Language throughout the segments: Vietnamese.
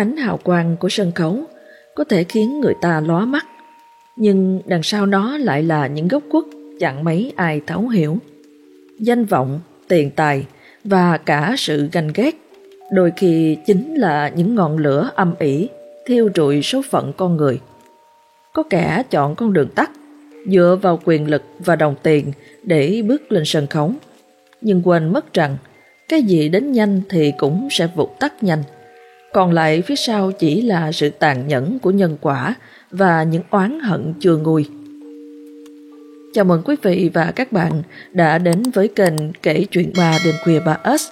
Ánh hào quang của sân khấu có thể khiến người ta lóa mắt, nhưng đằng sau nó lại là những gốc khuất chẳng mấy ai thấu hiểu. Danh vọng, tiền tài và cả sự ganh ghét đôi khi chính là những ngọn lửa âm ỉ thiêu rụi số phận con người. Có kẻ chọn con đường tắt dựa vào quyền lực và đồng tiền để bước lên sân khấu, nhưng quên mất rằng cái gì đến nhanh thì cũng sẽ vụt tắt nhanh. Còn lại phía sau chỉ là sự tàn nhẫn của nhân quả và những oán hận chưa nguôi. Chào mừng quý vị và các bạn đã đến với kênh Kể Chuyện Ma Đêm Khuya 3S.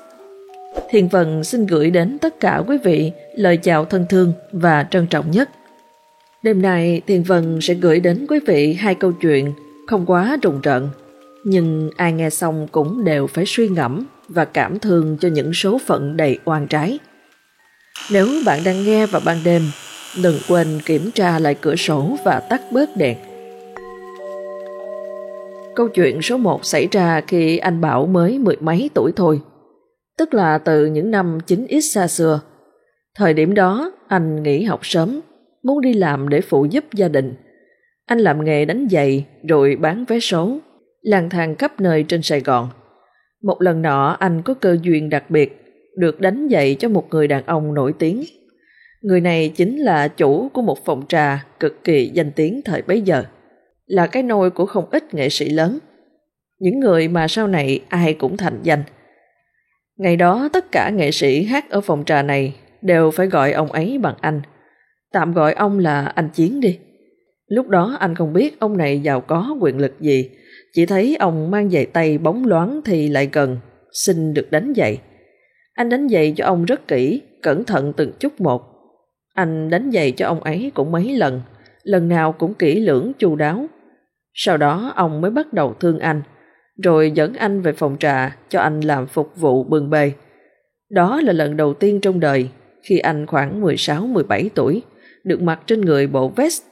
Thiên Vân xin gửi đến tất cả quý vị lời chào thân thương và trân trọng nhất. Đêm nay Thiên Vân sẽ gửi đến quý vị hai câu chuyện không quá rùng rợn, nhưng ai nghe xong cũng đều phải suy ngẫm và cảm thương cho những số phận đầy oan trái. Nếu bạn đang nghe vào ban đêm, đừng quên kiểm tra lại cửa sổ và tắt bớt đèn. Câu chuyện số 1 xảy ra khi anh Bảo mới mười mấy tuổi thôi, tức là từ những năm 9X xa xưa. Thời điểm đó, anh nghỉ học sớm, muốn đi làm để phụ giúp gia đình. Anh làm nghề đánh giày rồi bán vé số, lang thang khắp nơi trên Sài Gòn. Một lần nọ anh có cơ duyên đặc biệt, được đánh dậy cho một người đàn ông nổi tiếng. Người này chính là chủ của một phòng trà cực kỳ danh tiếng thời bấy giờ là cái nôi của không ít nghệ sĩ lớn. Những người mà sau này ai cũng thành danh. Ngày đó tất cả nghệ sĩ hát ở phòng trà này đều phải gọi ông ấy bằng anh. Tạm gọi ông là anh Chiến đi. Lúc đó anh không biết ông này giàu có quyền lực gì, chỉ thấy ông mang giày tay bóng loáng thì lại gần, xin được đánh dậy. Anh đánh giày cho ông rất kỹ, cẩn thận từng chút một. Anh đánh giày cho ông ấy cũng mấy lần, lần nào cũng kỹ lưỡng chu đáo, sau đó ông mới bắt đầu thương anh, rồi dẫn anh về phòng trà cho anh làm phục vụ bưng bê. Đó là lần đầu tiên trong đời khi anh khoảng 16-17 tuổi được mặc trên người bộ vest,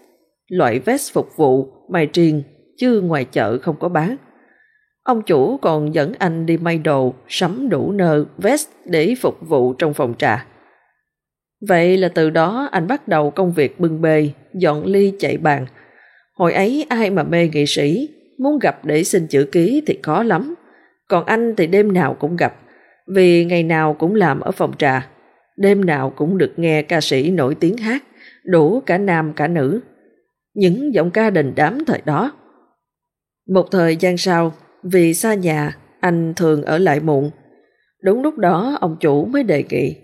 loại vest phục vụ mài triền chứ ngoài chợ không có bán. Ông chủ còn dẫn anh đi may đồ, sắm đủ nơ vest để phục vụ trong phòng trà. Vậy là từ đó anh bắt đầu công việc bưng bê, dọn ly chạy bàn, Hồi ấy ai mà mê nghệ sĩ, muốn gặp để xin chữ ký thì khó lắm. Còn anh thì đêm nào cũng gặp, vì ngày nào cũng làm ở phòng trà. Đêm nào cũng được nghe ca sĩ nổi tiếng hát, đủ cả nam cả nữ. Những giọng ca đình đám thời đó. Một thời gian sau, vì xa nhà, anh thường ở lại muộn. Đúng lúc đó ông chủ mới đề nghị.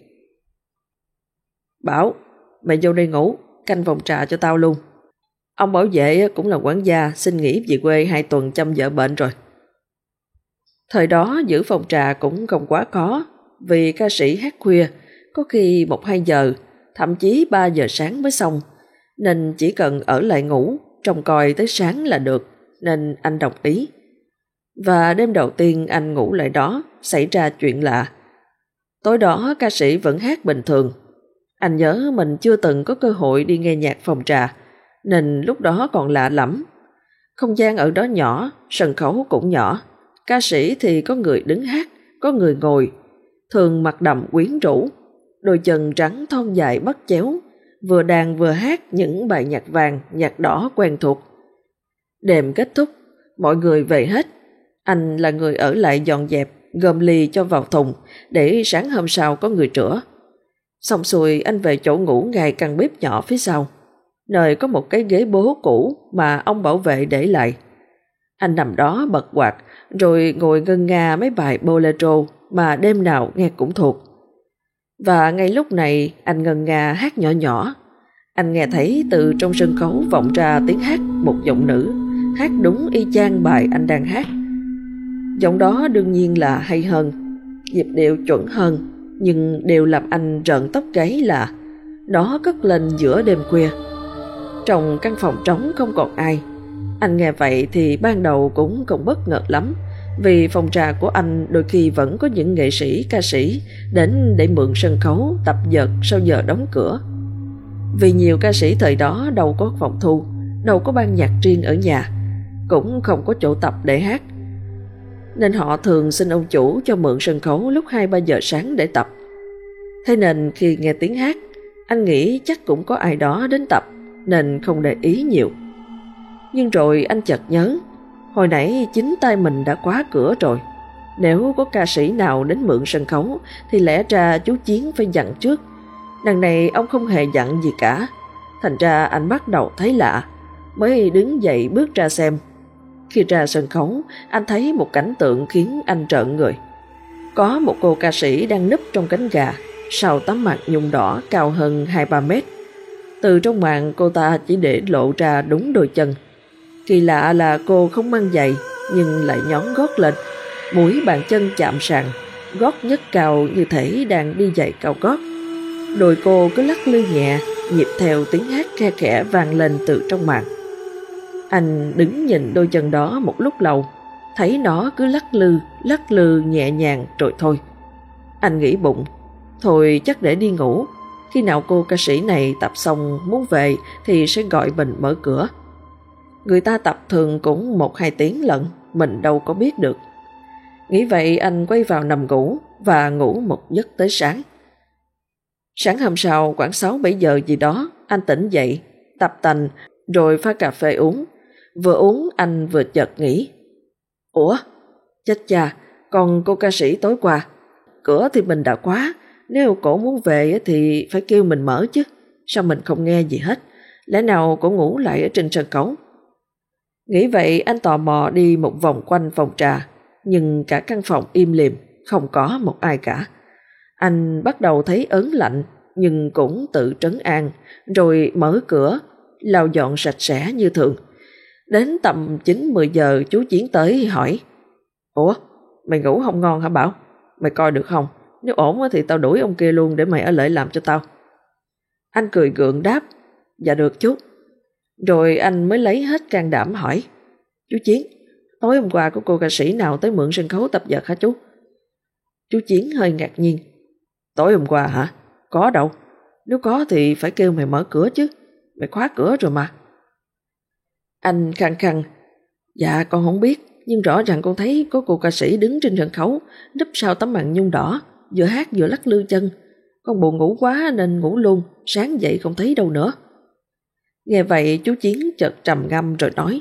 Bảo, mày vô đây ngủ, canh phòng trà cho tao luôn. Ông bảo vệ cũng là quản gia xin nghỉ về quê hai tuần chăm vợ bệnh rồi. Thời đó giữ phòng trà cũng không quá khó vì ca sĩ hát khuya có khi một hai giờ thậm chí 3 giờ sáng mới xong nên chỉ cần ở lại ngủ trông coi tới sáng là được nên anh đồng ý. Và đêm đầu tiên anh ngủ lại đó xảy ra chuyện lạ. Tối đó ca sĩ vẫn hát bình thường. Anh nhớ mình chưa từng có cơ hội đi nghe nhạc phòng trà nên lúc đó còn lạ lắm. Không gian ở đó nhỏ, sân khấu cũng nhỏ. Ca sĩ thì có người đứng hát, có người ngồi, thường mặc đầm quyến rũ, đôi chân trắng thon dài bắt chéo, vừa đàn vừa hát những bài nhạc vàng, nhạc đỏ quen thuộc. Đêm kết thúc, mọi người về hết. Anh là người ở lại dọn dẹp, gom ly cho vào thùng để sáng hôm sau có người rửa. Xong xuôi anh về chỗ ngủ ngay căn bếp nhỏ phía sau nơi có một cái ghế bố cũ mà ông bảo vệ để lại. Anh nằm đó bật quạt, rồi ngồi ngân nga mấy bài bolero mà đêm nào nghe cũng thuộc. Và ngay lúc này anh ngân nga hát nhỏ nhỏ. Anh nghe thấy từ trong sân khấu vọng ra tiếng hát một giọng nữ, hát đúng y chang bài anh đang hát. Giọng đó đương nhiên là hay hơn, nhịp điệu chuẩn hơn, nhưng đều làm anh rợn tóc gáy là nó cất lên giữa đêm khuya. Trong căn phòng trống không còn ai. Anh nghe vậy thì ban đầu cũng không bất ngờ lắm, vì phòng trà của anh đôi khi vẫn có những nghệ sĩ, ca sĩ đến để mượn sân khấu, tập dượt sau giờ đóng cửa. Vì nhiều ca sĩ thời đó đâu có phòng thu, đâu có ban nhạc riêng ở nhà, cũng không có chỗ tập để hát. Nên họ thường xin ông chủ cho mượn sân khấu lúc 2-3 giờ sáng để tập. Thế nên khi nghe tiếng hát, Anh nghĩ chắc cũng có ai đó đến tập nên không để ý nhiều. Nhưng rồi anh chợt nhớ, hồi nãy chính tay mình đã khóa cửa rồi. Nếu có ca sĩ nào đến mượn sân khấu thì lẽ ra chú Chiến phải dặn trước. Đằng này ông không hề dặn gì cả. Thành ra anh bắt đầu thấy lạ, mới đứng dậy bước ra xem. Khi ra sân khấu, anh thấy một cảnh tượng khiến anh trợn người. Có một cô ca sĩ đang núp trong cánh gà, sau tấm mặt nhung đỏ cao hơn 2-3 mét. Từ trong màn cô ta chỉ để lộ ra đúng đôi chân. Kỳ lạ là cô không mang giày nhưng lại nhón gót lên, mũi bàn chân chạm sàn, gót nhất cao như thể đang đi giày cao gót. Đôi cô cứ lắc lư nhẹ, nhịp theo tiếng hát khe khẽ vang lên từ trong màn. Anh đứng nhìn đôi chân đó một lúc lâu, thấy nó cứ lắc lư, lắc lư nhẹ nhàng rồi thôi. Anh nghĩ bụng, thôi chắc để đi ngủ, khi nào cô ca sĩ này tập xong muốn về thì sẽ gọi mình mở cửa. Người ta tập thường cũng một hai tiếng lận, mình đâu có biết được. Nghĩ vậy anh quay vào nằm ngủ và ngủ một giấc tới sáng. Sáng hôm sau khoảng 6-7 giờ gì đó, anh tỉnh dậy, tập tành, rồi pha cà phê uống. Vừa uống anh vừa chợt nghĩ. Ủa, chết cha, còn cô ca sĩ tối qua, cửa thì mình đã khóa, nếu cổ muốn về thì phải kêu mình mở chứ, sao mình không nghe gì hết, lẽ nào cổ ngủ lại ở trên sân khấu. Nghĩ vậy anh tò mò đi một vòng quanh phòng trà, nhưng cả căn phòng im lìm, không có một ai cả. Anh bắt đầu thấy ớn lạnh, nhưng cũng tự trấn an, rồi mở cửa, lau dọn sạch sẽ như thường. Đến tầm 9-10 giờ chú Chiến tới hỏi Ủa, mày ngủ không ngon hả Bảo? Mày coi được không? Nếu ổn thì tao đuổi ông kia luôn để mày ở lại làm cho tao. Anh cười gượng đáp Dạ được chú. Rồi anh mới lấy hết can đảm hỏi Chú Chiến, tối hôm qua có cô ca sĩ nào tới mượn sân khấu tập vật hả chú? Chú Chiến hơi ngạc nhiên Tối hôm qua hả? Có đâu. Nếu có thì phải kêu mày mở cửa chứ. Mày khóa cửa rồi mà. Anh khăng khăng. Dạ con không biết. Nhưng rõ ràng con thấy có cô ca sĩ đứng trên sân khấu, núp sau tấm màn nhung đỏ, vừa hát vừa lắc lư chân. Con buồn ngủ quá nên ngủ luôn. Sáng dậy không thấy đâu nữa. Nghe vậy, chú Chiến chợt trầm ngâm rồi nói,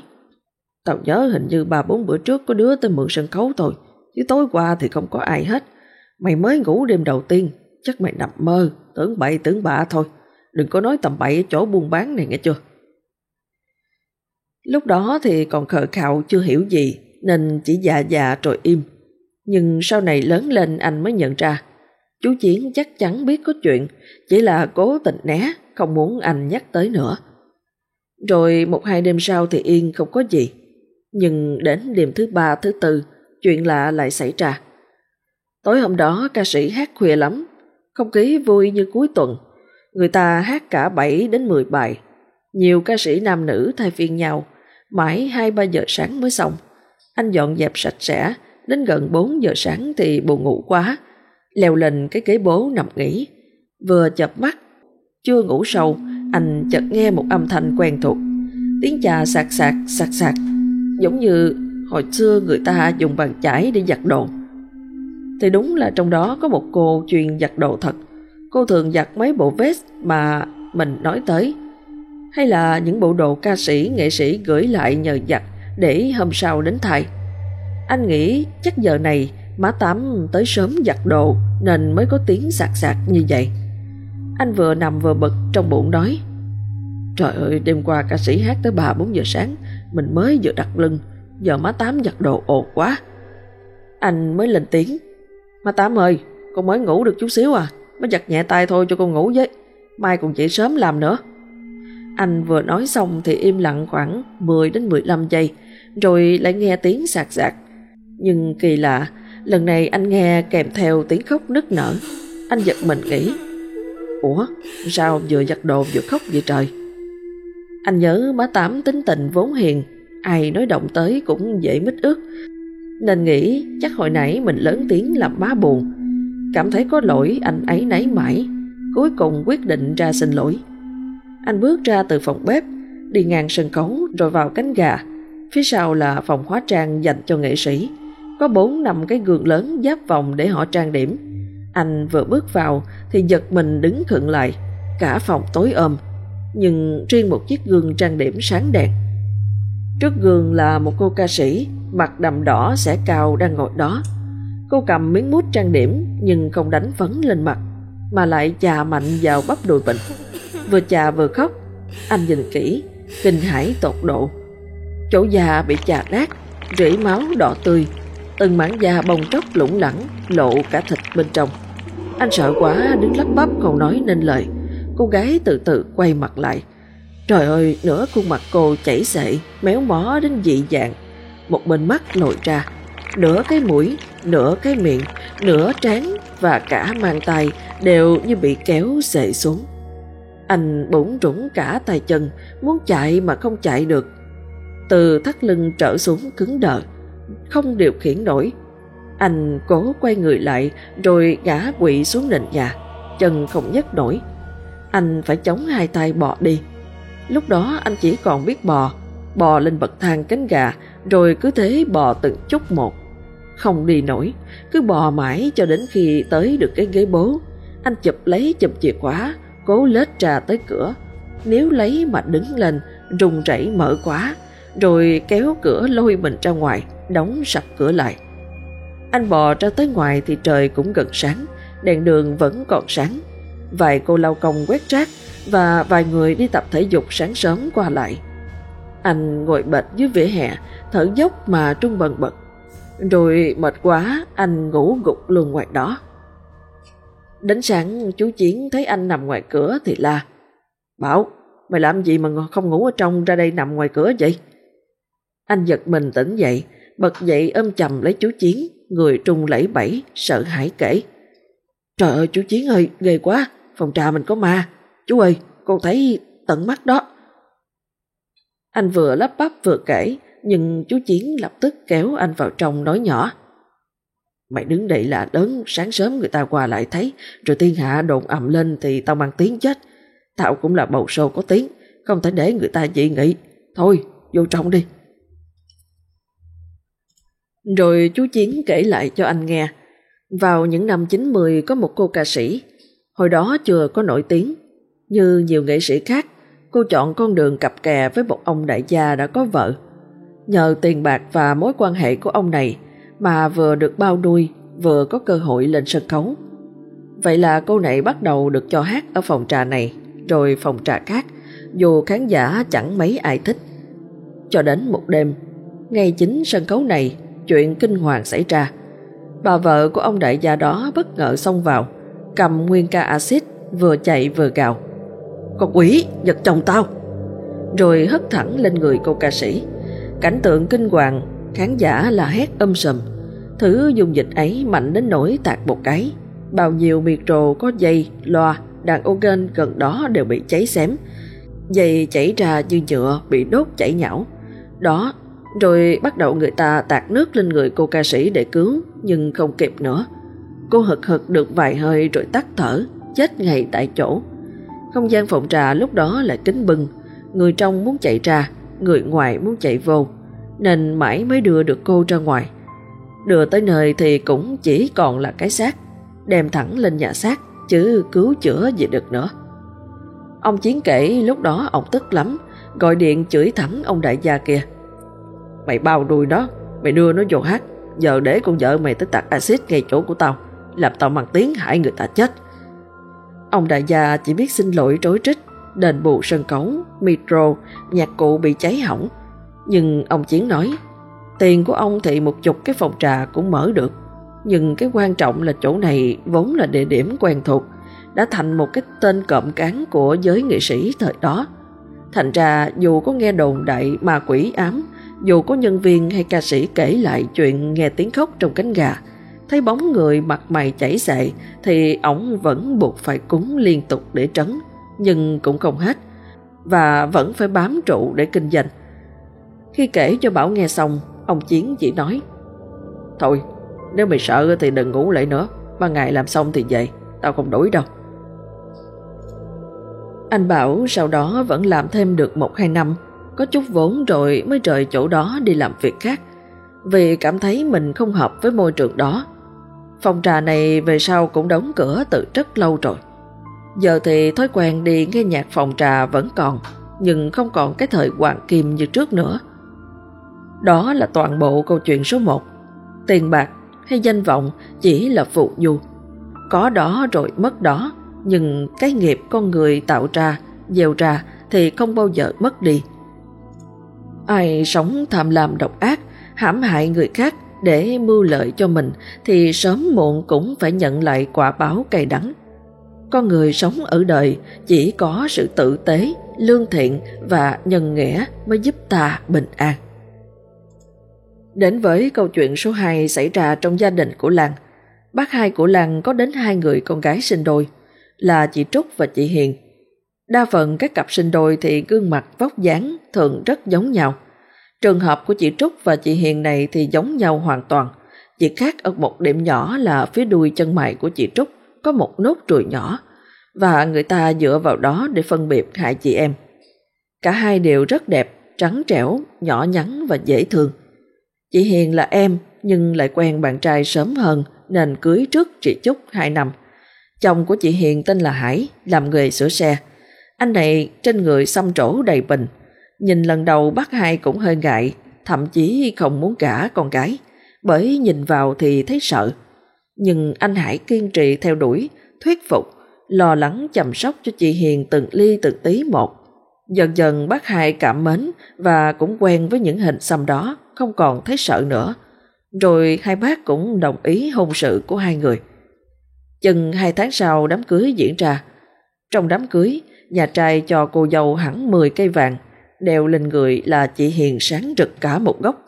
Tao nhớ hình như ba bốn bữa trước có đứa tới mượn sân khấu thôi, Chứ tối qua thì không có ai hết Mày mới ngủ đêm đầu tiên, Chắc mày nằm mơ, Tưởng bậy tưởng bạ thôi Đừng có nói tầm bậy ở chỗ buôn bán này nghe chưa Lúc đó thì còn khờ khạo chưa hiểu gì Nên chỉ dạ dạ rồi im. Nhưng sau này lớn lên anh mới nhận ra Chú Chiến chắc chắn biết có chuyện Chỉ là cố tình né Không muốn anh nhắc tới nữa. Rồi một hai đêm sau thì yên không có gì. Nhưng đến đêm thứ ba thứ tư Chuyện lạ lại xảy ra. Tối hôm đó ca sĩ hát khuya lắm không khí vui như cuối tuần, người ta hát cả 7 đến 10 bài. Nhiều ca sĩ nam nữ thay phiên nhau, mãi 2-3 giờ sáng mới xong. Anh dọn dẹp sạch sẽ, đến gần 4 giờ sáng thì buồn ngủ quá, leo lên cái ghế bố nằm nghỉ. Vừa chập mắt, chưa ngủ sâu, anh chợt nghe một âm thanh quen thuộc. Tiếng trà sạc sạc sạc sạc, giống như hồi xưa người ta dùng bàn chải để giặt đồ thì đúng là trong đó có một cô chuyên giặt đồ thật. Cô thường giặt mấy bộ vest mà mình nói tới. Hay là những bộ đồ ca sĩ, nghệ sĩ gửi lại nhờ giặt để hôm sau đến thay. Anh nghĩ chắc giờ này má Tám tới sớm giặt đồ nên mới có tiếng sạc sạc như vậy. Anh vừa nằm vừa bực trong bụng nói Trời ơi đêm qua ca sĩ hát tới 3-4 giờ sáng Mình mới vừa đặt lưng Giờ má Tám giặt đồ ồn quá Anh mới lên tiếng Má Tám ơi, con mới ngủ được chút xíu à, mới giặt nhẹ tay thôi cho con ngủ với, mai còn dậy sớm làm nữa. Anh vừa nói xong thì im lặng khoảng 10 đến 15 giây, rồi lại nghe tiếng sạc sạc. Nhưng kỳ lạ, lần này anh nghe kèm theo tiếng khóc nức nở. Anh giật mình nghĩ, Ủa, sao vừa giặt đồ vừa khóc vậy trời? Anh nhớ má Tám tính tình vốn hiền, ai nói động tới cũng dễ mít ướt, nên nghĩ chắc hồi nãy mình lớn tiếng làm má buồn. Cảm thấy có lỗi anh ấy nấy mãi, cuối cùng quyết định ra xin lỗi. Anh bước ra từ phòng bếp, đi ngang sân khấu rồi vào cánh gà. Phía sau là phòng hóa trang dành cho nghệ sĩ. Có bốn năm cái gương lớn giáp vòng để họ trang điểm. Anh vừa bước vào thì giật mình đứng khựng lại. cả phòng tối ôm, nhưng riêng một chiếc gương trang điểm sáng đèn. Trước gương là một cô ca sĩ, mặt đầm đỏ xẻ cao đang ngồi đó. Cô cầm miếng mút trang điểm nhưng không đánh phấn lên mặt, mà lại chà mạnh vào bắp đùi mình. Vừa chà vừa khóc, anh nhìn kỹ, kinh hãi tột độ. Chỗ da bị chà nát, rỉ máu đỏ tươi, từng mảng da bong tróc lủng lẳng, lộ cả thịt bên trong. Anh sợ quá đứng lắp bắp không nói nên lời. Cô gái từ từ quay mặt lại. Trời ơi, nửa khuôn mặt cô chảy xệ, méo mó đến dị dạng. Một bên mắt lồi ra, nửa cái mũi, nửa cái miệng, nửa trán và cả mang tay đều như bị kéo xệ xuống. Anh bỗng rủng cả tay chân, muốn chạy mà không chạy được. Từ thắt lưng trở xuống cứng đờ, không điều khiển nổi. Anh cố quay người lại rồi ngã quỵ xuống nền nhà, chân không nhấc nổi. Anh phải chống hai tay bò đi. Lúc đó anh chỉ còn biết bò, bò lên bậc thang cánh gà rồi cứ thế bò từng chút một. Không đi nổi, cứ bò mãi cho đến khi tới được cái ghế bố. Anh chụp lấy chùm chìa khóa, cố lết trà tới cửa. Nếu lấy mà đứng lên, rùng rẩy mở quá, rồi kéo cửa lôi mình ra ngoài, đóng sập cửa lại. Anh bò ra tới ngoài thì trời cũng gần sáng, đèn đường vẫn còn sáng. Vài cô lao công quét rác và vài người đi tập thể dục sáng sớm qua lại. Anh ngồi bệt dưới vỉa hè, thở dốc mà trung bần bật. Rồi mệt quá, anh ngủ gục luôn ngoài đó. Đến sáng chú Chiến thấy anh nằm ngoài cửa thì la. Bảo, mày làm gì mà không ngủ ở trong ra đây nằm ngoài cửa vậy? Anh giật mình tỉnh dậy, bật dậy ôm chầm lấy chú Chiến, người trung lẫy bẫy, sợ hãi kể. Trời ơi chú Chiến ơi, ghê quá, phòng trà mình có ma. Chú ơi, con thấy tận mắt đó. Anh vừa lắp bắp vừa kể, nhưng chú Chiến lập tức kéo anh vào trong nói nhỏ. Mày đứng đây là đớn, sáng sớm người ta qua lại thấy, rồi thiên hạ đồn ầm lên thì tao mang tiếng chết. Tao cũng là bầu sâu có tiếng, không thể để người ta dị nghị. Thôi, vô trong đi. Rồi chú Chiến kể lại cho anh nghe. Vào những năm 90 có một cô ca sĩ, hồi đó chưa có nổi tiếng. Như nhiều nghệ sĩ khác, cô chọn con đường cặp kè với một ông đại gia đã có vợ. Nhờ tiền bạc và mối quan hệ của ông này mà vừa được bao nuôi, vừa có cơ hội lên sân khấu. Vậy là cô này bắt đầu được cho hát ở phòng trà này, rồi phòng trà khác, dù khán giả chẳng mấy ai thích. Cho đến một đêm, ngay chính sân khấu này, chuyện kinh hoàng xảy ra. Bà vợ của ông đại gia đó bất ngờ xông vào, cầm nguyên ca axit vừa chạy vừa gào. Con quỷ, giật chồng tao! Rồi hất thẳng lên người cô ca sĩ. Cảnh tượng kinh hoàng, khán giả là hét âm sầm. Thứ dùng dịch ấy mạnh đến nỗi tạt một cái. Bao nhiêu micro có dây, loa, đàn organ gần đó đều bị cháy xém. Dây chảy ra như nhựa bị đốt chảy nhão. Đó rồi bắt đầu người ta tạt nước lên người cô ca sĩ để cứu, nhưng không kịp nữa. Cô hực hực được vài hơi rồi tắt thở, chết ngay tại chỗ. Không gian phòng trà lúc đó lại kính bưng, người trong muốn chạy ra, người ngoài muốn chạy vô, nên mãi mới đưa được cô ra ngoài. Đưa tới nơi thì cũng chỉ còn là cái xác, đem thẳng lên nhà xác, chứ cứu chữa gì được nữa. Ông Chiến kể lúc đó ông tức lắm, gọi điện chửi thẳng ông đại gia kia. Mày bao đuôi đó, Mày đưa nó vô hát Giờ để con vợ mày tới tạt axit ngay chỗ của tao Làm tao mang tiếng hại người ta chết Ông đại gia chỉ biết xin lỗi trối trích Đền bù sân khấu, micro, nhạc cụ bị cháy hỏng nhưng ông Chiến nói Tiền của ông thì một chục cái phòng trà cũng mở được Nhưng cái quan trọng là chỗ này vốn là địa điểm quen thuộc Đã thành một cái tên cộm cán của giới nghệ sĩ thời đó Thành ra dù có nghe đồn đại ma quỷ ám dù có nhân viên hay ca sĩ kể lại chuyện nghe tiếng khóc trong cánh gà, thấy bóng người mặt mày chảy xệ thì ổng vẫn buộc phải cúng liên tục để trấn, nhưng cũng không hết, và vẫn phải bám trụ để kinh doanh. Khi kể cho Bảo nghe xong, ông Chiến chỉ nói Thôi, nếu mày sợ thì đừng ngủ lại nữa, ban ngày làm xong thì về, tao không đuổi đâu. Anh Bảo sau đó vẫn làm thêm được một hai năm có chút vốn rồi mới rời chỗ đó đi làm việc khác, vì cảm thấy mình không hợp với môi trường đó. Phòng trà này về sau cũng đóng cửa từ rất lâu rồi. Giờ thì thói quen đi nghe nhạc phòng trà vẫn còn, nhưng không còn cái thời hoàng kim như trước nữa. Đó là toàn bộ câu chuyện số 1. Tiền bạc hay danh vọng chỉ là phụ du. Có đó rồi mất đó, nhưng cái nghiệp con người tạo ra, gieo ra thì không bao giờ mất đi. Ai sống tham lam độc ác, hãm hại người khác để mưu lợi cho mình thì sớm muộn cũng phải nhận lại quả báo cay đắng. Con người sống ở đời chỉ có sự tự tế, lương thiện và nhân nghĩa mới giúp ta bình an. Đến với câu chuyện số 2 xảy ra trong gia đình của làng. Bác hai của làng có đến hai người con gái sinh đôi, là chị Trúc và chị Hiền. Đa phần các cặp sinh đôi thì gương mặt vóc dáng thường rất giống nhau. Trường hợp của chị Trúc và chị Hiền này thì giống nhau hoàn toàn. Chỉ khác ở một điểm nhỏ là phía đuôi chân mày của chị Trúc có một nốt ruồi nhỏ và người ta dựa vào đó để phân biệt hai chị em. Cả hai đều rất đẹp, trắng trẻo, nhỏ nhắn và dễ thương. Chị Hiền là em nhưng lại quen bạn trai sớm hơn nên cưới trước chị Trúc 2 năm. Chồng của chị Hiền tên là Hải, làm nghề sửa xe. Anh này trên người xăm trổ đầy bình. Nhìn lần đầu bác hai cũng hơi ngại, thậm chí không muốn cả con gái, bởi nhìn vào thì thấy sợ. Nhưng anh Hải kiên trì theo đuổi, thuyết phục, lo lắng chăm sóc cho chị Hiền từng ly từng tí một. Dần dần bác hai cảm mến và cũng quen với những hình xăm đó, không còn thấy sợ nữa. Rồi hai bác cũng đồng ý hôn sự của hai người. Chừng hai tháng sau đám cưới diễn ra. Trong đám cưới, nhà trai cho cô dâu hẳn 10 cây vàng, đeo lên người là chị Hiền sáng rực cả một góc.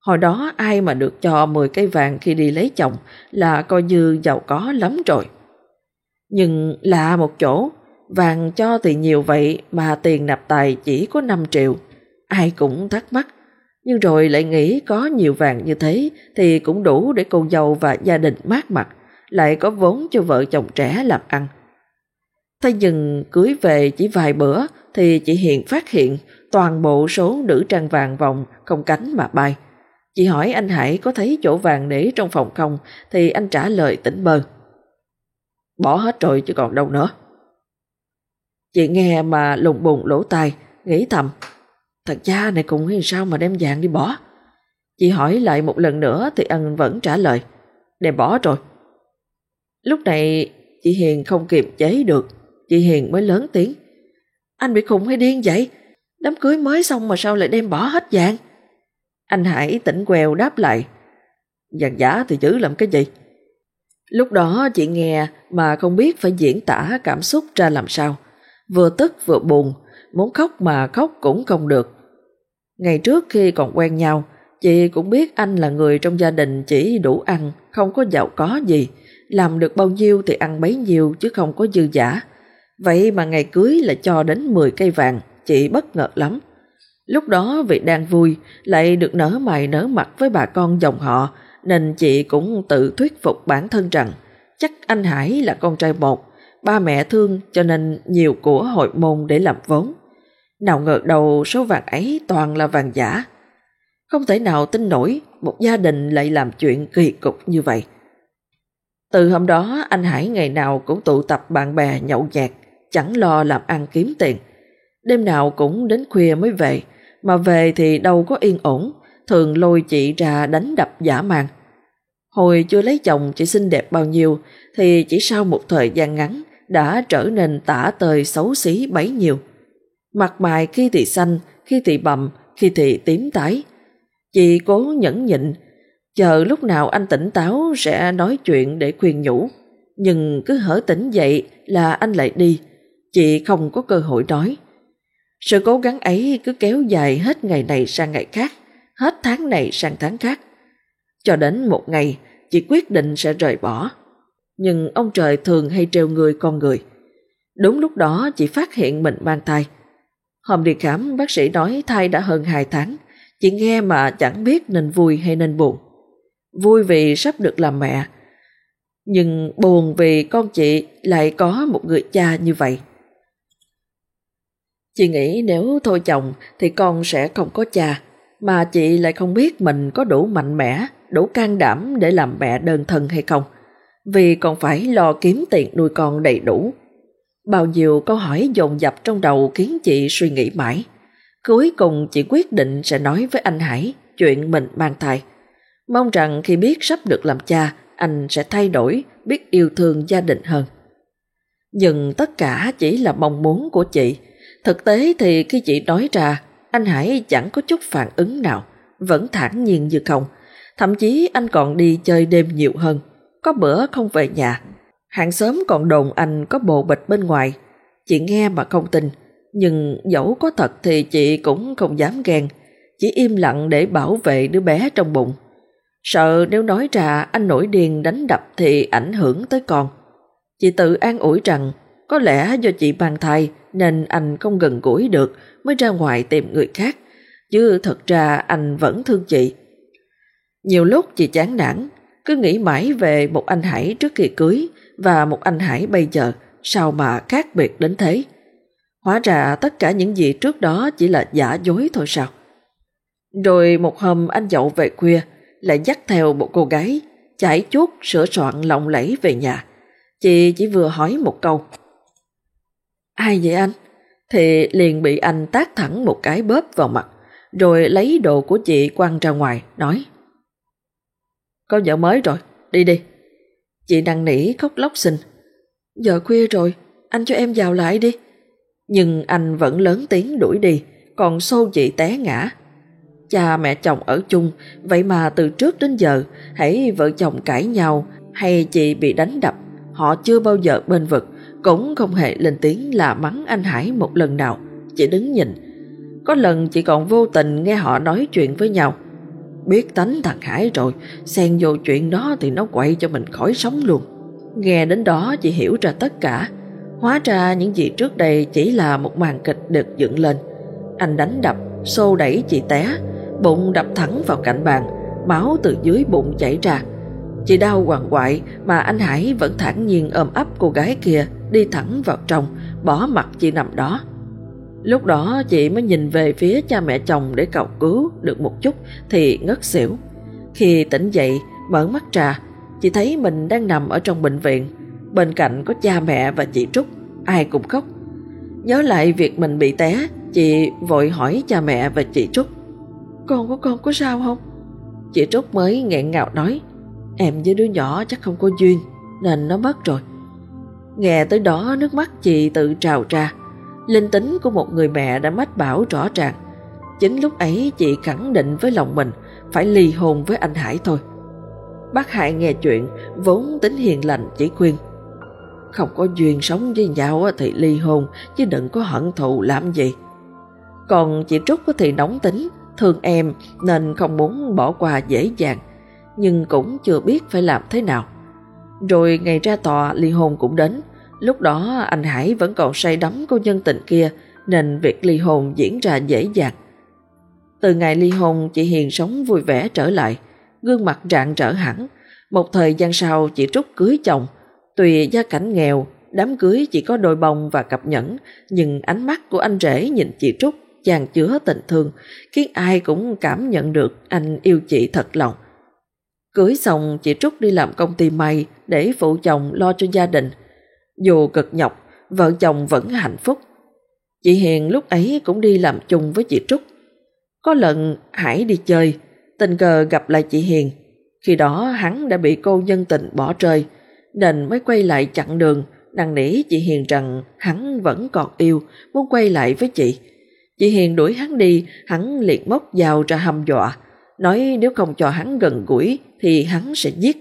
Hồi đó ai mà được cho 10 cây vàng khi đi lấy chồng là coi như giàu có lắm rồi. Nhưng lạ một chỗ, vàng cho thì nhiều vậy mà tiền nạp tài chỉ có 5 triệu. Ai cũng thắc mắc. Nhưng rồi lại nghĩ có nhiều vàng như thế thì cũng đủ để cô dâu và gia đình mát mặt, lại có vốn cho vợ chồng trẻ làm ăn. Thế nhưng cưới về chỉ vài bữa thì chị Hiền phát hiện toàn bộ số nữ trang vàng vòng không cánh mà bay. Chị hỏi anh Hải có thấy chỗ vàng để trong phòng không thì anh trả lời tỉnh bơ. Bỏ hết rồi chứ còn đâu nữa. Chị nghe mà lùng bùng lỗ tai, nghĩ thầm. Thật cha này cũng hay sao mà đem vàng đi bỏ? Chị hỏi lại một lần nữa thì anh vẫn trả lời. Đem bỏ rồi. Lúc này chị Hiền không kiềm chế được. Chị Hiền mới lớn tiếng. Anh bị khùng hay điên vậy? Đám cưới mới xong mà sao lại đem bỏ hết vàng? Anh Hải tỉnh quèo đáp lại. Vàng giả thì giữ làm cái gì? Lúc đó chị nghe mà không biết phải diễn tả cảm xúc ra làm sao. Vừa tức vừa buồn, muốn khóc mà khóc cũng không được. Ngày trước khi còn quen nhau, chị cũng biết anh là người trong gia đình chỉ đủ ăn, không có giàu có gì. Làm được bao nhiêu thì ăn bấy nhiêu chứ không có dư giả. Vậy mà ngày cưới là cho đến 10 cây vàng, chị bất ngờ lắm. Lúc đó vì đang vui, lại được nở mày nở mặt với bà con dòng họ, nên chị cũng tự thuyết phục bản thân rằng chắc anh Hải là con trai một, ba mẹ thương cho nên nhiều của hội môn để làm vốn. Nào ngờ đầu số vàng ấy toàn là vàng giả. Không thể nào tin nổi một gia đình lại làm chuyện kỳ cục như vậy. Từ hôm đó anh Hải ngày nào cũng tụ tập bạn bè nhậu nhẹt, chẳng lo làm ăn kiếm tiền. Đêm nào cũng đến khuya mới về, mà về thì đâu có yên ổn, thường lôi chị ra đánh đập giả mạng. Hồi chưa lấy chồng chị xinh đẹp bao nhiêu thì chỉ sau một thời gian ngắn đã trở nên tả tơi xấu xí bấy nhiêu. Mặt mày khi thì xanh, khi thì bầm, khi thì tím tái. Chị cố nhẫn nhịn, chờ lúc nào anh tỉnh táo sẽ nói chuyện để khuyên nhủ. Nhưng cứ hở tỉnh dậy là anh lại đi, chị không có cơ hội nói. Sự cố gắng ấy cứ kéo dài hết ngày này sang ngày khác, hết tháng này sang tháng khác. Cho đến một ngày, chị quyết định sẽ rời bỏ. Nhưng ông trời thường hay trêu người con người. Đúng lúc đó chị phát hiện mình mang thai. Hôm đi khám, bác sĩ nói thai đã hơn 2 tháng. Chị nghe mà chẳng biết nên vui hay nên buồn. Vui vì sắp được làm mẹ. Nhưng buồn vì con chị lại có một người cha như vậy. Chị nghĩ nếu thôi chồng thì con sẽ không có cha, mà chị lại không biết mình có đủ mạnh mẽ, đủ can đảm để làm mẹ đơn thân hay không, vì còn phải lo kiếm tiền nuôi con đầy đủ. Bao nhiêu câu hỏi dồn dập trong đầu khiến chị suy nghĩ mãi. Cuối cùng chị quyết định sẽ nói với anh Hải chuyện mình mang thai. Mong rằng khi biết sắp được làm cha, anh sẽ thay đổi, biết yêu thương gia đình hơn. Nhưng tất cả chỉ là mong muốn của chị. Thực tế thì khi chị nói ra, anh Hải chẳng có chút phản ứng nào, vẫn thản nhiên như không. Thậm chí anh còn đi chơi đêm nhiều hơn, có bữa không về nhà. Hàng xóm còn đồn anh có bồ bịch bên ngoài. Chị nghe mà không tin, nhưng dẫu có thật thì chị cũng không dám ghen, chỉ im lặng để bảo vệ đứa bé trong bụng. Sợ nếu nói ra anh nổi điên đánh đập thì ảnh hưởng tới con. Chị tự an ủi rằng có lẽ do chị mang thai nên anh không gần gũi được mới ra ngoài tìm người khác. Chứ thật ra anh vẫn thương chị. Nhiều lúc chị chán nản, cứ nghĩ mãi về một anh Hải trước khi cưới và một anh Hải bây giờ sao mà khác biệt đến thế. Hóa ra tất cả những gì trước đó chỉ là giả dối thôi sao. Rồi một hôm anh dậu về khuya, lại dắt theo một cô gái, chải chuốt sửa soạn lộng lẫy về nhà. Chị chỉ vừa hỏi một câu. Ai vậy anh? Thì liền bị anh tác thẳng một cái bóp vào mặt, rồi lấy đồ của chị quăng ra ngoài, nói. Có vợ mới rồi, đi đi. Chị năn nỉ khóc lóc xin. Giờ khuya rồi, anh cho em vào lại đi. Nhưng anh vẫn lớn tiếng đuổi đi, còn xô chị té ngã. Cha mẹ chồng ở chung, vậy mà từ trước đến giờ, hãy vợ chồng cãi nhau hay chị bị đánh đập, họ chưa bao giờ bên vực, cũng không hề lên tiếng là mắng anh Hải một lần nào, chỉ đứng nhìn. Có lần chị còn vô tình nghe họ nói chuyện với nhau. Biết tánh thằng Hải rồi, xen vô chuyện đó thì nó quậy cho mình khỏi sống luôn. Nghe đến đó chị hiểu ra tất cả, Hóa ra những gì trước đây chỉ là một màn kịch được dựng lên. Anh đánh đập, xô đẩy chị té, bụng đập thẳng vào cạnh bàn, máu từ dưới bụng chảy ra. Chị đau hoàng quại mà anh Hải vẫn thản nhiên ôm ấp cô gái kia đi thẳng vào trong, bỏ mặt chị nằm đó. Lúc đó chị mới nhìn về phía cha mẹ chồng để cầu cứu được một chút thì ngất xỉu. Khi tỉnh dậy, mở mắt trà chị thấy mình đang nằm ở trong bệnh viện Bên cạnh có cha mẹ và chị Trúc, ai cũng khóc. Nhớ lại việc mình bị té, chị vội hỏi cha mẹ và chị Trúc. Con của con có sao không? Chị Trúc mới nghẹn ngào nói, em với đứa nhỏ chắc không có duyên, nên nó mất rồi. Nghe tới đó nước mắt chị tự trào ra. Linh tính của một người mẹ đã mách bảo rõ ràng. Chính lúc ấy chị khẳng định với lòng mình phải ly hôn với anh Hải thôi. Bác Hải nghe chuyện, vốn tính hiền lành chỉ khuyên không có duyên sống với nhau thì ly hôn, chứ đừng có hận thù làm gì. Còn chị Trúc thì nóng tính, thương em nên không muốn bỏ qua dễ dàng, nhưng cũng chưa biết phải làm thế nào. Rồi ngày ra tòa ly hôn cũng đến, lúc đó anh Hải vẫn còn say đắm cô nhân tình kia nên việc ly hôn diễn ra dễ dàng. Từ ngày ly hôn chị Hiền sống vui vẻ trở lại, gương mặt rạng rỡ hẳn. Một thời gian sau chị Trúc cưới chồng, Tùy gia cảnh nghèo, đám cưới chỉ có đôi bông và cặp nhẫn, nhưng ánh mắt của anh rể nhìn chị Trúc chàng chứa tình thương, khiến ai cũng cảm nhận được anh yêu chị thật lòng. Cưới xong, chị Trúc đi làm công ty may để phụ chồng lo cho gia đình. Dù cực nhọc, vợ chồng vẫn hạnh phúc. Chị Hiền lúc ấy cũng đi làm chung với chị Trúc. Có lần Hải đi chơi, tình cờ gặp lại chị Hiền. Khi đó hắn đã bị cô nhân tình bỏ rơi, nên mới quay lại chặn đường, năn nỉ chị Hiền rằng hắn vẫn còn yêu, muốn quay lại với chị. Chị Hiền đuổi hắn đi, hắn liền móc dao ra hăm dọa, nói nếu không cho hắn gần gũi thì hắn sẽ giết.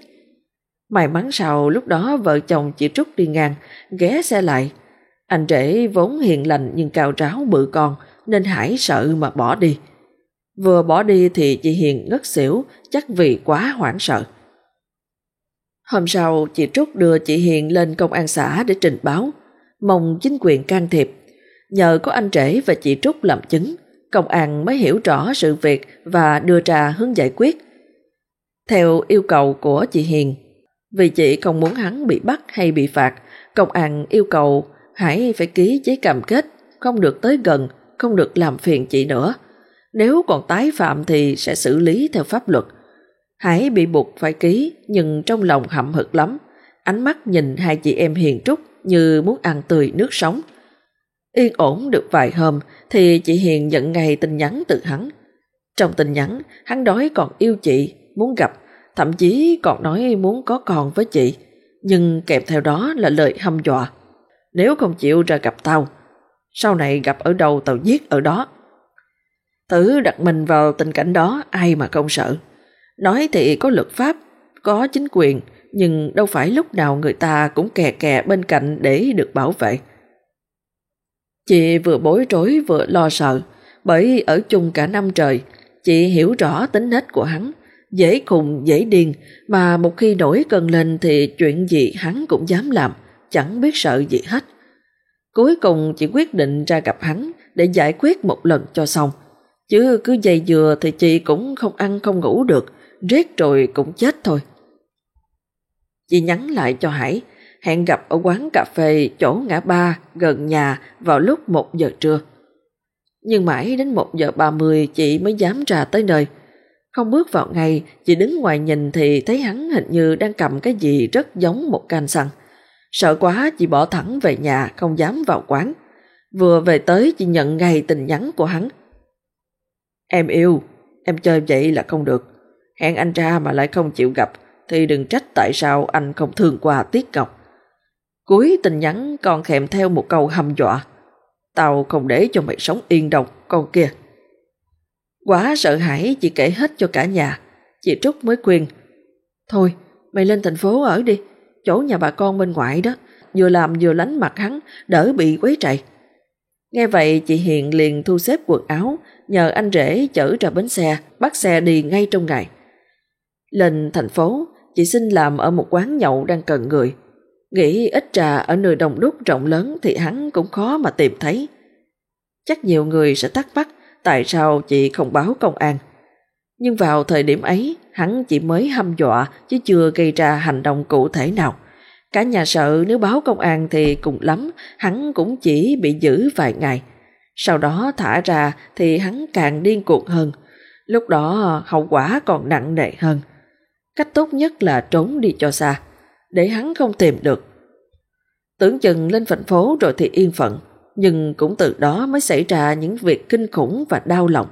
May mắn sau lúc đó vợ chồng chị Trúc đi ngang, ghé xe lại. Anh rể vốn hiền lành nhưng cao ráo bự con nên Hải sợ mà bỏ đi. Vừa bỏ đi thì chị Hiền ngất xỉu chắc vì quá hoảng sợ. Hôm sau, chị Trúc đưa chị Hiền lên công an xã để trình báo, mong chính quyền can thiệp. Nhờ có anh Trễ và chị Trúc làm chứng, công an mới hiểu rõ sự việc và đưa ra hướng giải quyết. Theo yêu cầu của chị Hiền, vì chị không muốn hắn bị bắt hay bị phạt, công an yêu cầu Hải phải ký giấy cam kết, không được tới gần, không được làm phiền chị nữa. Nếu còn tái phạm thì sẽ xử lý theo pháp luật. Hải bị buộc phải ký nhưng trong lòng hậm hực lắm. Ánh mắt nhìn hai chị em hiền trúc như muốn ăn tươi nước sống. Yên ổn được vài hôm thì chị Hiền nhận ngày tin nhắn từ hắn. Trong tin nhắn, hắn nói còn yêu chị, muốn gặp, thậm chí còn nói muốn có con với chị. Nhưng kèm theo đó là lời hăm dọa. Nếu không chịu ra gặp tao, sau này gặp ở đâu tao giết ở đó. Thử đặt mình vào tình cảnh đó ai mà không sợ. Nói thì có luật pháp, có chính quyền, nhưng đâu phải lúc nào người ta cũng kè kè bên cạnh để được bảo vệ. Chị vừa bối rối vừa lo sợ, bởi ở chung cả năm trời, chị hiểu rõ tính nết của hắn, dễ khùng dễ điên, mà một khi nổi cơn lên thì chuyện gì hắn cũng dám làm, chẳng biết sợ gì hết. Cuối cùng chị quyết định ra gặp hắn để giải quyết một lần cho xong. Chứ cứ dây dừa thì chị cũng không ăn không ngủ được, riết rồi cũng chết thôi. Chị nhắn lại cho Hải, hẹn gặp ở quán cà phê chỗ ngã ba gần nhà vào lúc 1 giờ trưa. Nhưng mãi đến 1 giờ 30 chị mới dám ra tới nơi. Không bước vào ngay, chỉ đứng ngoài nhìn thì thấy hắn hình như đang cầm cái gì rất giống một can xăng. Sợ quá chị bỏ thẳng về nhà không dám vào quán. Vừa về tới chị nhận ngay tin nhắn của hắn. Em yêu, em chơi vậy là không được. Hẹn anh ra mà lại không chịu gặp thì đừng trách tại sao anh không thương qua Tiết Ngọc. Cuối tin nhắn còn kèm theo một câu hăm dọa. Tao không để cho mày sống yên đâu, con kia. Quá sợ hãi chị kể hết cho cả nhà. Chị Trúc mới khuyên. Thôi, mày lên thành phố ở đi. Chỗ nhà bà con bên ngoại đó. Vừa làm vừa lánh mặt hắn, đỡ bị quấy trầy. Nghe vậy chị Hiền liền thu xếp quần áo, nhờ anh rể chở ra bến xe, bắt xe đi ngay trong ngày. Lên thành phố, chị xin làm ở một quán nhậu đang cần người. Nghĩ ít trà ở nơi đồng đúc rộng lớn thì hắn cũng khó mà tìm thấy. Chắc nhiều người sẽ thắc mắc tại sao chị không báo công an. Nhưng vào thời điểm ấy, hắn chỉ mới hăm dọa chứ chưa gây ra hành động cụ thể nào. Cả nhà sợ nếu báo công an thì cùng lắm, hắn cũng chỉ bị giữ vài ngày. Sau đó thả ra thì hắn càng điên cuồng hơn. Lúc đó hậu quả còn nặng nề hơn. Cách tốt nhất là trốn đi cho xa, để hắn không tìm được. Tưởng chừng lên thành phố rồi thì yên phận, nhưng cũng từ đó mới xảy ra những việc kinh khủng và đau lòng.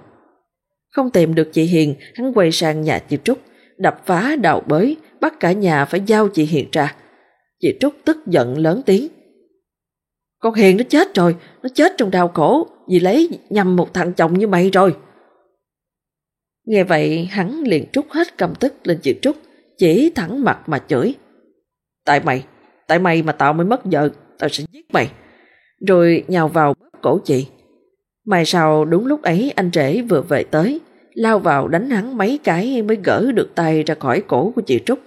Không tìm được chị Hiền, hắn quay sang nhà chị Trúc, đập phá đào bới, bắt cả nhà phải giao chị Hiền ra. Chị Trúc tức giận lớn tiếng. Con Hiền nó chết rồi, nó chết trong đau khổ vì lấy nhầm một thằng chồng như mày rồi. Nghe vậy hắn liền trút hết căm tức lên chị Trúc, chỉ thẳng mặt mà chửi. Tại mày, tại mày mà tao mới mất vợ, tao sẽ giết mày. Rồi nhào vào bóp cổ chị. Mai sau đúng lúc ấy anh rể vừa về tới, lao vào đánh hắn mấy cái mới gỡ được tay ra khỏi cổ của chị Trúc.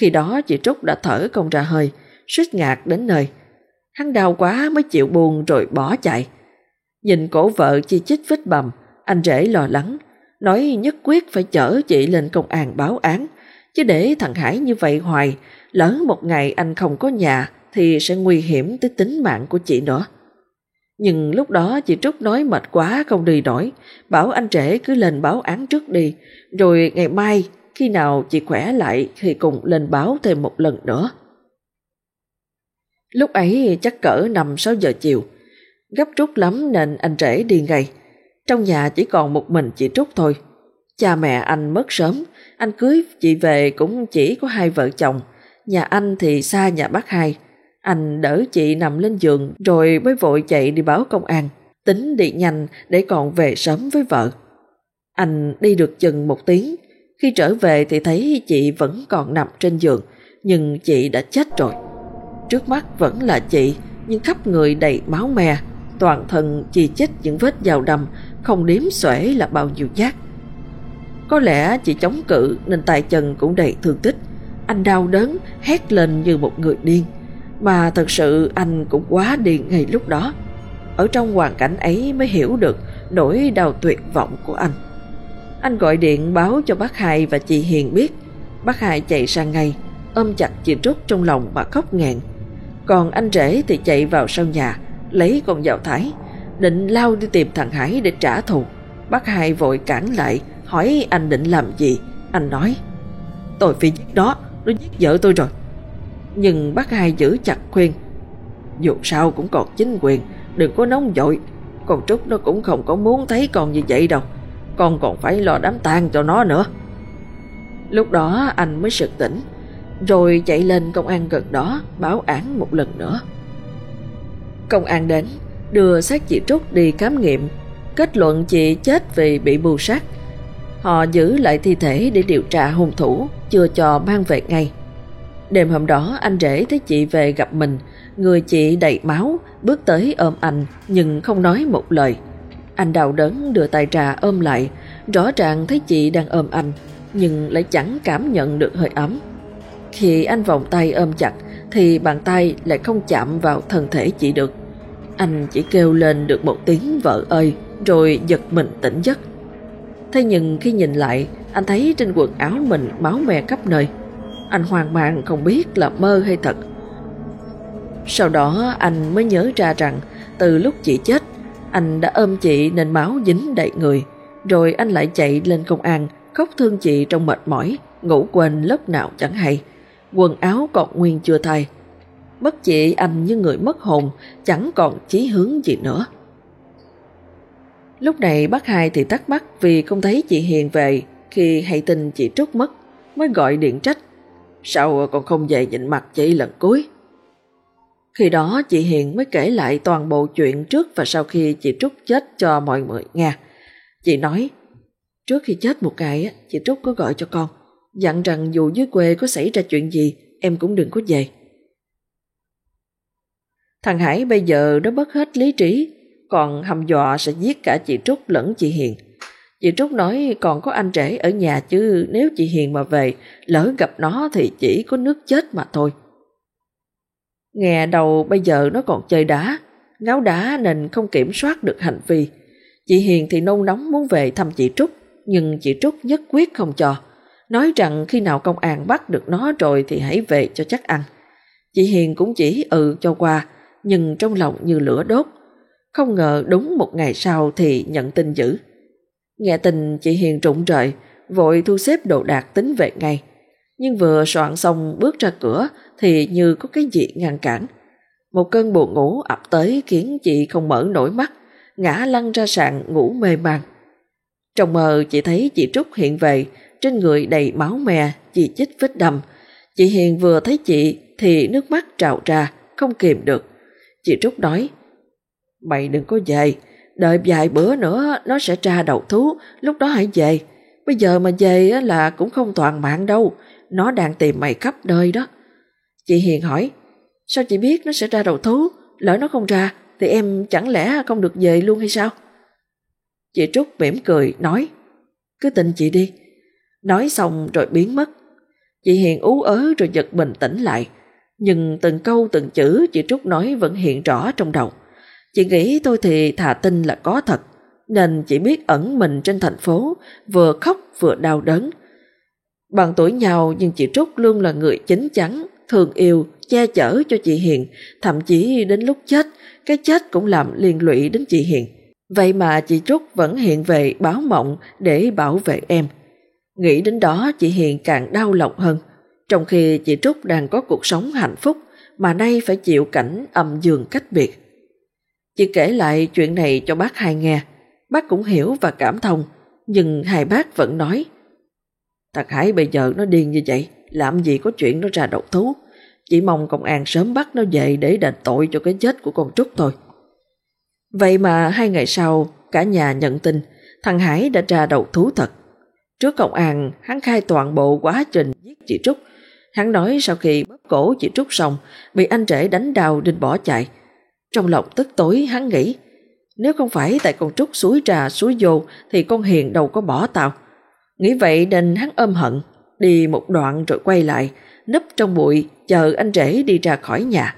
Khi đó chị Trúc đã thở không ra hơi, suýt ngạt đến nơi. Hắn đau quá mới chịu buồn rồi bỏ chạy. Nhìn cổ vợ chi chích vết bầm, anh rể lo lắng, nói nhất quyết phải chở chị lên công an báo án, chứ để thằng Hải như vậy hoài, lỡ một ngày anh không có nhà thì sẽ nguy hiểm tới tính mạng của chị nữa. Nhưng lúc đó chị Trúc nói mệt quá không đi nổi, bảo anh trẻ cứ lên báo án trước đi, rồi ngày mai khi nào chị khỏe lại thì cùng lên báo thêm một lần nữa. Lúc ấy chắc cỡ 5-6 giờ chiều, gấp rút lắm nên anh rể đi ngay. Trong nhà chỉ còn một mình chị Trúc thôi. Cha mẹ anh mất sớm, anh cưới chị về cũng chỉ có hai vợ chồng. Nhà anh thì xa nhà bác hai. Anh đỡ chị nằm lên giường rồi mới vội chạy đi báo công an. Tính đi nhanh để còn về sớm với vợ. Anh đi được chừng một tiếng. Khi trở về thì thấy chị vẫn còn nằm trên giường. Nhưng chị đã chết rồi. Trước mắt vẫn là chị nhưng khắp người đầy máu me. Toàn thân chỉ chết những vết dao đâm không đếm xuể là bao nhiêu nhát. Có lẽ chị chống cự nên tay chân cũng đầy thương tích. Anh đau đớn, hét lên như một người điên. Mà thật sự anh cũng quá điên ngay lúc đó. Ở trong hoàn cảnh ấy mới hiểu được nỗi đau tuyệt vọng của anh. Anh gọi điện báo cho bác Hai và chị Hiền biết. Bác Hai chạy sang ngay, ôm chặt chị Trúc trong lòng mà khóc nghẹn. Còn anh rể thì chạy vào sau nhà, lấy con dao thái, định lao đi tìm thằng Hải để trả thù. Bác hai vội cản lại, hỏi anh định làm gì. Anh nói, tôi phải giết đó, nó giết vợ tôi rồi. Nhưng bác hai giữ chặt khuyên, Dù sao cũng còn chính quyền, đừng có nóng vội. Con Trúc nó cũng không có muốn thấy con như vậy đâu. Con còn phải lo đám tang cho nó nữa. Lúc đó anh mới sực tỉnh, rồi chạy lên công an gần đó báo án một lần nữa. Công an đến, đưa xác chị Trúc đi khám nghiệm, kết luận chị chết vì bị bù sát. Họ giữ lại thi thể để điều tra hung thủ, chưa cho mang về ngay. Đêm hôm đó anh rể thấy chị về gặp mình, người chị đầy máu, bước tới ôm anh nhưng không nói một lời. Anh đau đớn đưa tay trà ôm lại, rõ ràng thấy chị đang ôm anh, nhưng lại chẳng cảm nhận được hơi ấm. Khi anh vòng tay ôm chặt thì bàn tay lại không chạm vào thân thể chị được. Anh chỉ kêu lên được một tiếng vợ ơi rồi giật mình tỉnh giấc. Thế nhưng khi nhìn lại, anh thấy trên quần áo mình máu me khắp nơi. Anh hoang mang không biết là mơ hay thật. Sau đó anh mới nhớ ra rằng từ lúc chị chết, anh đã ôm chị nên máu dính đầy người. Rồi anh lại chạy lên công an, khóc thương chị trong mệt mỏi, ngủ quên lớp nào chẳng hay. Quần áo còn nguyên chưa thay. Mất chị anh như người mất hồn, chẳng còn chí hướng gì nữa. Lúc này bác hai thì thắc mắc vì không thấy chị Hiền về khi hay tin chị Trúc mất, mới gọi điện trách. Sao còn không về nhìn mặt chị lần cuối? Khi đó chị Hiền mới kể lại toàn bộ chuyện trước và sau khi chị Trúc chết cho mọi người nghe. Chị nói, trước khi chết một ngày, chị Trúc có gọi cho con, dặn rằng dù dưới quê có xảy ra chuyện gì, em cũng đừng có về. Thằng Hải bây giờ nó mất hết lý trí, còn hầm dọa sẽ giết cả chị Trúc lẫn chị Hiền. Chị Trúc nói còn có anh rể ở nhà chứ nếu chị Hiền mà về, lỡ gặp nó thì chỉ có nước chết mà thôi. Nghe đầu bây giờ nó còn chơi đá, ngáo đá nên không kiểm soát được hành vi. Chị Hiền thì nôn nóng muốn về thăm chị Trúc, nhưng chị Trúc nhất quyết không cho. Nói rằng khi nào công an bắt được nó rồi thì hãy về cho chắc ăn. Chị Hiền cũng chỉ ừ cho qua, nhưng trong lòng như lửa đốt. Không ngờ đúng một ngày sau thì nhận tin dữ. Nghe tin chị Hiền trụng trời, vội thu xếp đồ đạc tính về ngay. Nhưng vừa soạn xong bước ra cửa thì như có cái gì ngăn cản. Một cơn buồn ngủ ập tới khiến chị không mở nổi mắt, ngã lăn ra sàn ngủ mê man. Trong mơ chị thấy chị Trúc hiện về, trên người đầy máu me, chị chích vết đầm. Chị Hiền vừa thấy chị thì nước mắt trào ra, không kìm được. Chị Trúc nói, Mày đừng có về, đợi vài bữa nữa nó sẽ tra đầu thú, lúc đó hãy về. Bây giờ mà về là cũng không toàn mạng đâu, nó đang tìm mày khắp nơi đó. Chị Hiền hỏi, sao chị biết nó sẽ ra đầu thú, lỡ nó không ra thì em chẳng lẽ không được về luôn hay sao? Chị Trúc mỉm cười nói, cứ tin chị đi. Nói xong rồi biến mất. Chị Hiền ú ớ rồi giật bình tĩnh lại, nhưng từng câu từng chữ chị Trúc nói vẫn hiện rõ trong đầu. Chị nghĩ tôi thì thà tin là có thật, nên chỉ biết ẩn mình trên thành phố, vừa khóc vừa đau đớn. Bằng tuổi nhau nhưng chị Trúc luôn là người chính chắn, thường yêu, che chở cho chị Hiền, thậm chí đến lúc chết, cái chết cũng làm liên lụy đến chị Hiền. Vậy mà chị Trúc vẫn hiện về báo mộng để bảo vệ em. Nghĩ đến đó chị Hiền càng đau lòng hơn, trong khi chị Trúc đang có cuộc sống hạnh phúc mà nay phải chịu cảnh âm dương cách biệt. Chị kể lại chuyện này cho bác hai nghe, bác cũng hiểu và cảm thông, nhưng hai bác vẫn nói Thằng Hải bây giờ nó điên như vậy, làm gì có chuyện nó ra độc thú. Chỉ mong công an sớm bắt nó về để đền tội cho cái chết của con Trúc thôi. Vậy mà hai ngày sau, cả nhà nhận tin thằng Hải đã ra đầu thú thật. Trước công an, hắn khai toàn bộ quá trình giết chị Trúc. Hắn nói sau khi bóp cổ chị Trúc xong, bị anh rể đánh đau nên bỏ chạy. Trong lòng tức tối hắn nghĩ, nếu không phải tại con Trúc suối trà suối vô thì con Hiền đâu có bỏ tao. Nghĩ vậy nên hắn ôm hận, đi một đoạn rồi quay lại, nấp trong bụi chờ anh rể đi ra khỏi nhà.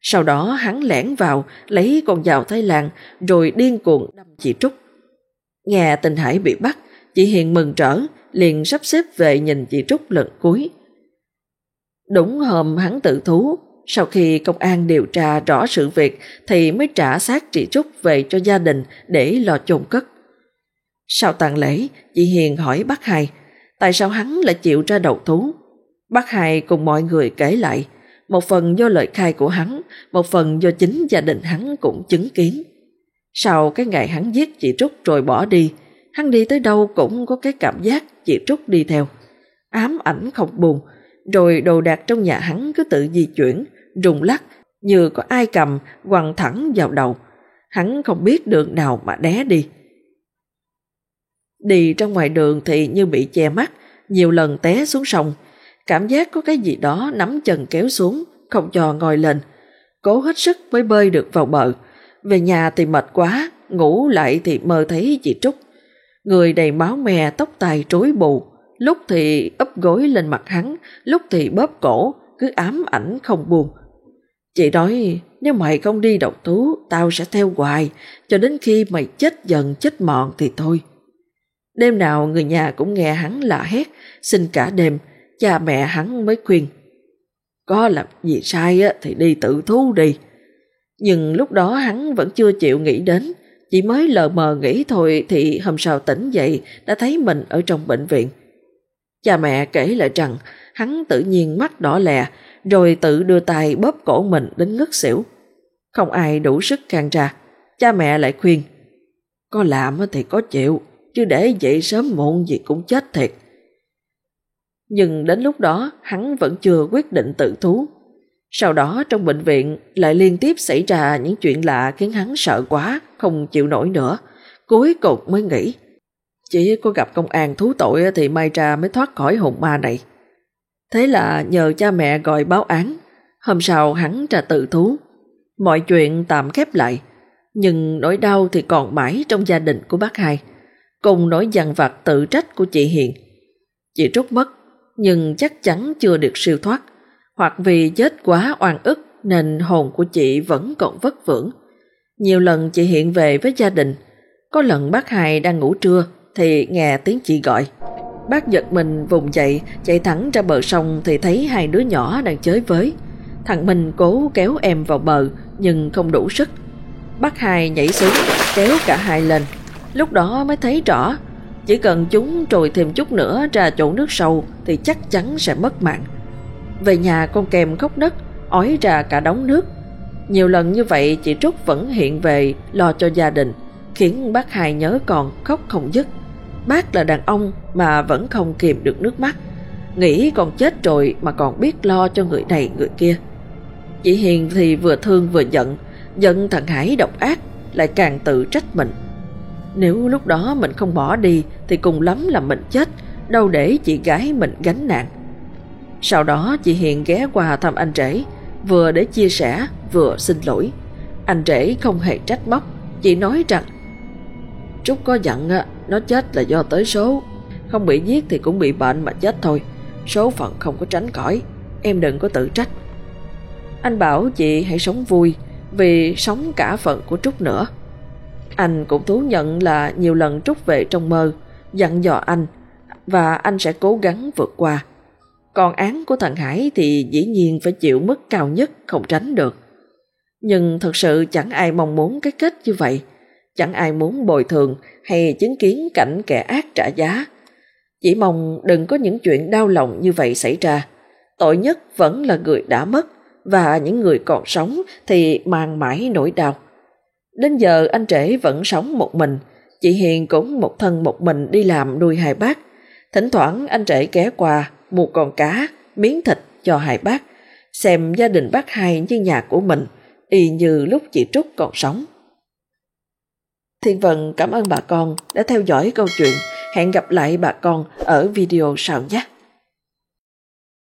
Sau đó hắn lẻn vào, lấy con dao Thái Lan rồi điên cuồng đâm chị Trúc. Nghe tình Hải bị bắt, chị Hiền mừng trở, liền sắp xếp về nhìn chị Trúc lần cuối. Đúng hôm hắn tự thú, sau khi công an điều tra rõ sự việc thì mới trả xác chị Trúc về cho gia đình để lo chôn cất. Sau tàn lễ, chị Hiền hỏi bác hai, tại sao hắn lại chịu ra đầu thú? Bác hai cùng mọi người kể lại, một phần do lời khai của hắn, một phần do chính gia đình hắn cũng chứng kiến. Sau cái ngày hắn giết chị Trúc rồi bỏ đi, hắn đi tới đâu cũng có cái cảm giác chị Trúc đi theo. Ám ảnh không buồn, rồi đồ đạc trong nhà hắn cứ tự di chuyển, rung lắc, như có ai cầm quăng thẳng vào đầu. Hắn không biết đường nào mà đé đi. Đi trong ngoài đường thì như bị che mắt, nhiều lần té xuống sông. Cảm giác có cái gì đó nắm chân kéo xuống, không cho ngồi lên. Cố hết sức mới bơi được vào bờ. Về nhà thì mệt quá, ngủ lại thì mơ thấy chị Trúc. Người đầy máu me, tóc tai trối bù. Lúc thì ấp gối lên mặt hắn, lúc thì bóp cổ, cứ ám ảnh không buồn. Chị nói, nếu mày không đi độc thú, tao sẽ theo hoài, cho đến khi mày chết dần chết mọn thì thôi. Đêm nào người nhà cũng nghe hắn lạ hét, xin cả đêm, cha mẹ hắn mới khuyên. Có làm gì sai thì đi tự thú đi. Nhưng lúc đó hắn vẫn chưa chịu nghĩ đến, chỉ mới lờ mờ nghĩ thôi thì hôm sau tỉnh dậy đã thấy mình ở trong bệnh viện. Cha mẹ kể lại rằng hắn tự nhiên mắt đỏ lè rồi tự đưa tay bóp cổ mình đến ngất xỉu. Không ai đủ sức can ra, cha mẹ lại khuyên có làm thì có chịu, chứ để dậy sớm muộn gì cũng chết thiệt. Nhưng đến lúc đó hắn vẫn chưa quyết định tự thú. Sau đó trong bệnh viện lại liên tiếp xảy ra những chuyện lạ khiến hắn sợ quá, không chịu nổi nữa. Cuối cùng mới nghĩ, chỉ có gặp công an thú tội thì may ra mới thoát khỏi hồn ma này. Thế là nhờ cha mẹ gọi báo án, hôm sau hắn ra tự thú. Mọi chuyện tạm khép lại, nhưng nỗi đau thì còn mãi trong gia đình của bác hai, cùng nỗi dằn vặt tự trách của chị Hiền. Chị Trúc mất, nhưng chắc chắn chưa được siêu thoát, hoặc vì chết quá oan ức nên hồn của chị vẫn còn vất vưởng. Nhiều lần chị hiện về với gia đình, có lần bác hai đang ngủ trưa thì nghe tiếng chị gọi. Bác giật mình vùng dậy, chạy thẳng ra bờ sông thì thấy hai đứa nhỏ đang chơi với. Thằng Minh cố kéo em vào bờ nhưng không đủ sức. Bác hai nhảy xuống, kéo cả hai lên. Lúc đó mới thấy rõ, chỉ cần chúng trồi thêm chút nữa ra chỗ nước sâu thì chắc chắn sẽ mất mạng. Về nhà con kèm khóc nấc, ói ra cả đống nước. Nhiều lần như vậy chị Trúc vẫn hiện về lo cho gia đình, khiến bác hai nhớ còn khóc không dứt. Bác là đàn ông mà vẫn không kìm được nước mắt. Nghĩ còn chết rồi mà còn biết lo cho người này người kia. Chị Hiền thì vừa thương vừa giận, giận thằng Hải độc ác, lại càng tự trách mình. Nếu lúc đó mình không bỏ đi thì cùng lắm là mình chết, đâu để chị gái mình gánh nạn. Sau đó chị Hiền ghé qua thăm anh rể, vừa để chia sẻ, vừa xin lỗi. Anh rể không hề trách móc, chỉ nói rằng Trúc có giận nó chết là do tới số, không bị giết thì cũng bị bệnh mà chết thôi. Số phận không có tránh khỏi, em đừng có tự trách. Anh bảo chị hãy sống vui, vì sống cả phận của Trúc nữa. Anh cũng thú nhận là nhiều lần Trúc về trong mơ, dặn dò anh, và anh sẽ cố gắng vượt qua. Còn án của thằng Hải thì dĩ nhiên phải chịu mức cao nhất không tránh được. Nhưng thật sự chẳng ai mong muốn cái kết như vậy. Chẳng ai muốn bồi thường hay chứng kiến cảnh kẻ ác trả giá. Chỉ mong đừng có những chuyện đau lòng như vậy xảy ra. Tội nhất vẫn là người đã mất và những người còn sống thì mang mãi nỗi đau. Đến giờ anh trễ vẫn sống một mình, chị Hiền cũng một thân một mình đi làm nuôi hai bác. Thỉnh thoảng anh trễ ghé qua mua con cá, miếng thịt cho hai bác, xem gia đình bác hai như nhà của mình, y như lúc chị Trúc còn sống. Thiên Vân, cảm ơn bà con đã theo dõi câu chuyện. Hẹn gặp lại bà con ở video sau nhé.